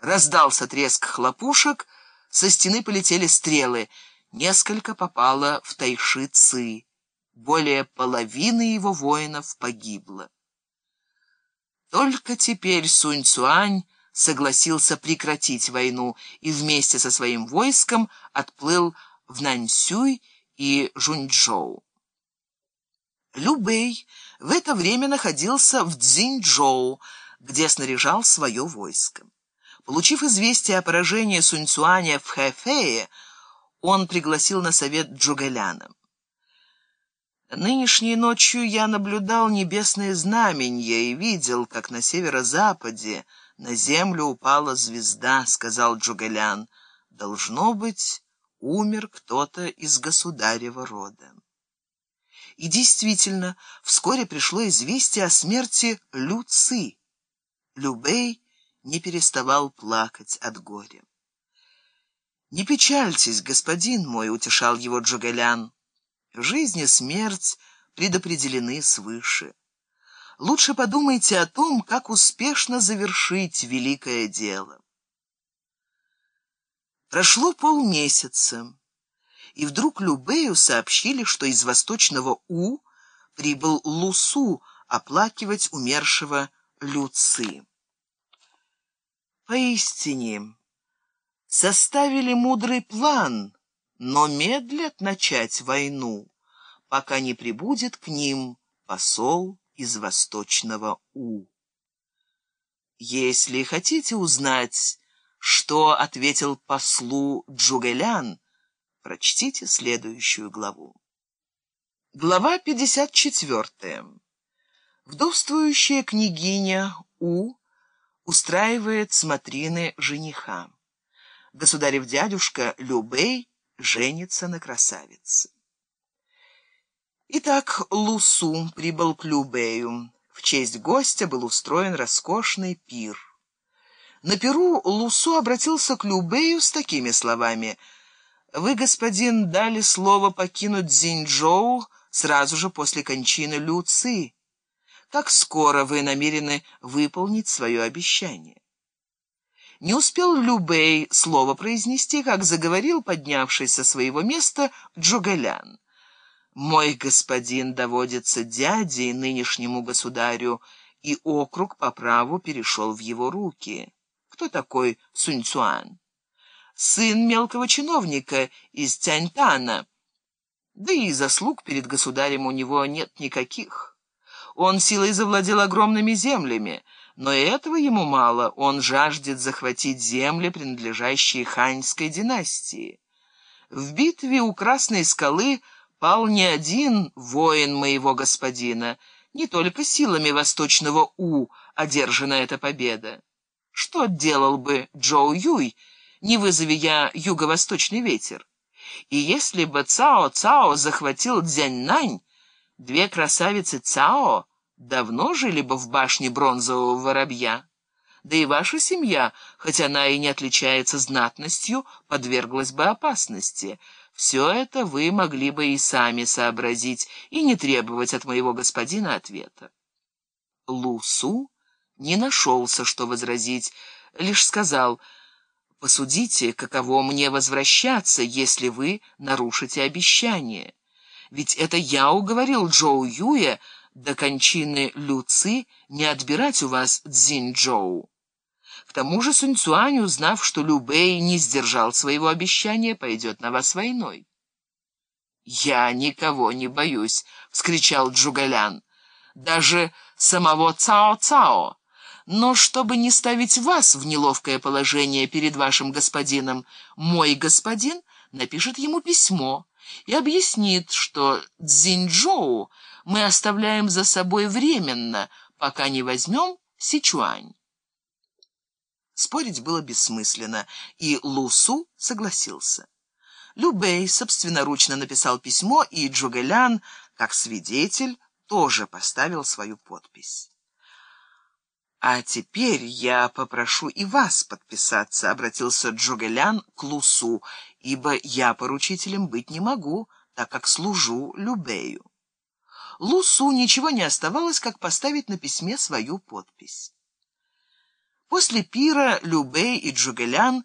Раздался треск хлопушек, со стены полетели стрелы. Несколько попало в Тайши Ци. Более половины его воинов погибло. Только теперь Сунь Цуань согласился прекратить войну и вместе со своим войском отплыл в Наньсюй и Жуньчжоу. Любэй в это время находился в Цзиньчжоу, где снаряжал свое войско. Получив известие о поражении Суньцуаня в Хэфэе, он пригласил на совет Джугэляна. Нынешней ночью я наблюдал небесные знамения и видел, как на северо-западе на землю упала звезда, — сказал Джугэлян. Должно быть, умер кто-то из государева рода. И действительно, вскоре пришло известие о смерти Люци. Любей не переставал плакать от горя. «Не печальтесь, господин мой», — утешал его Джугалян. «Жизнь и смерть предопределены свыше. Лучше подумайте о том, как успешно завершить великое дело». Прошло полмесяца, и вдруг Любею сообщили, что из восточного У прибыл Лусу оплакивать умершего Люци. Поистине, составили мудрый план, но медлят начать войну, пока не прибудет к ним посол из Восточного У. Если хотите узнать, что ответил послу Джугелян, прочтите следующую главу. Глава 54. Вдовствующая княгиня У устраивает смотрины жениха. Государев дядюшка Любей женится на красавице. Итак, Лусу прибыл к Любею. В честь гостя был устроен роскошный пир. На пиру Лусу обратился к Любею с такими словами. «Вы, господин, дали слово покинуть Зиньчжоу сразу же после кончины Люци как скоро вы намерены выполнить свое обещание. Не успел Любей слово произнести, как заговорил, поднявшись со своего места, Джугалян. «Мой господин доводится дяде нынешнему государю, и округ по праву перешел в его руки. Кто такой Суньцуан? Сын мелкого чиновника из Тяньтана. Да и заслуг перед государем у него нет никаких». Он силой завладел огромными землями, но и этого ему мало, он жаждет захватить земли, принадлежащие ханьской династии. В битве у Красной скалы пал не один воин моего господина, не только силами восточного У одержана эта победа. Что делал бы Джоу Юй, не вызови я юго-восточный ветер? И если бы Цао Цао захватил Дзяньнань, Две красавицы Цао давно жили бы в башне бронзового воробья. Да и ваша семья, хоть она и не отличается знатностью, подверглась бы опасности. Все это вы могли бы и сами сообразить и не требовать от моего господина ответа. Лусу не нашелся, что возразить, лишь сказал, «Посудите, каково мне возвращаться, если вы нарушите обещание». Ведь это я уговорил Джоу Юя до кончины Люци не отбирать у вас Цзинь-Джоу. К тому же Сунь Цуань, узнав, что Лю Бэй не сдержал своего обещания, пойдет на вас войной. «Я никого не боюсь», — вскричал Джугалян. «Даже самого Цао-Цао. Но чтобы не ставить вас в неловкое положение перед вашим господином, мой господин напишет ему письмо» и объяснит, что Цзиньчжоу мы оставляем за собой временно, пока не возьмем Сичуань. Спорить было бессмысленно, и Лусу согласился. Любей собственноручно написал письмо, и Джугэлян, как свидетель, тоже поставил свою подпись. «А теперь я попрошу и вас подписаться», — обратился Джугэлян к Лусу, «ибо я поручителем быть не могу, так как служу Любею». Лусу ничего не оставалось, как поставить на письме свою подпись. После пира Любей и Джугелян